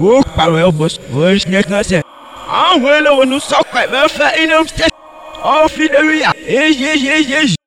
Oh, pàrọ̀ ẹ̀ bọ̀ ó ṣe kan sẹ̀. àwọn eléwo ní sọ́kọ̀ ẹ̀ mẹ́fẹ́ ilé ń tẹ̀ ọ́ fi lórí à èyí.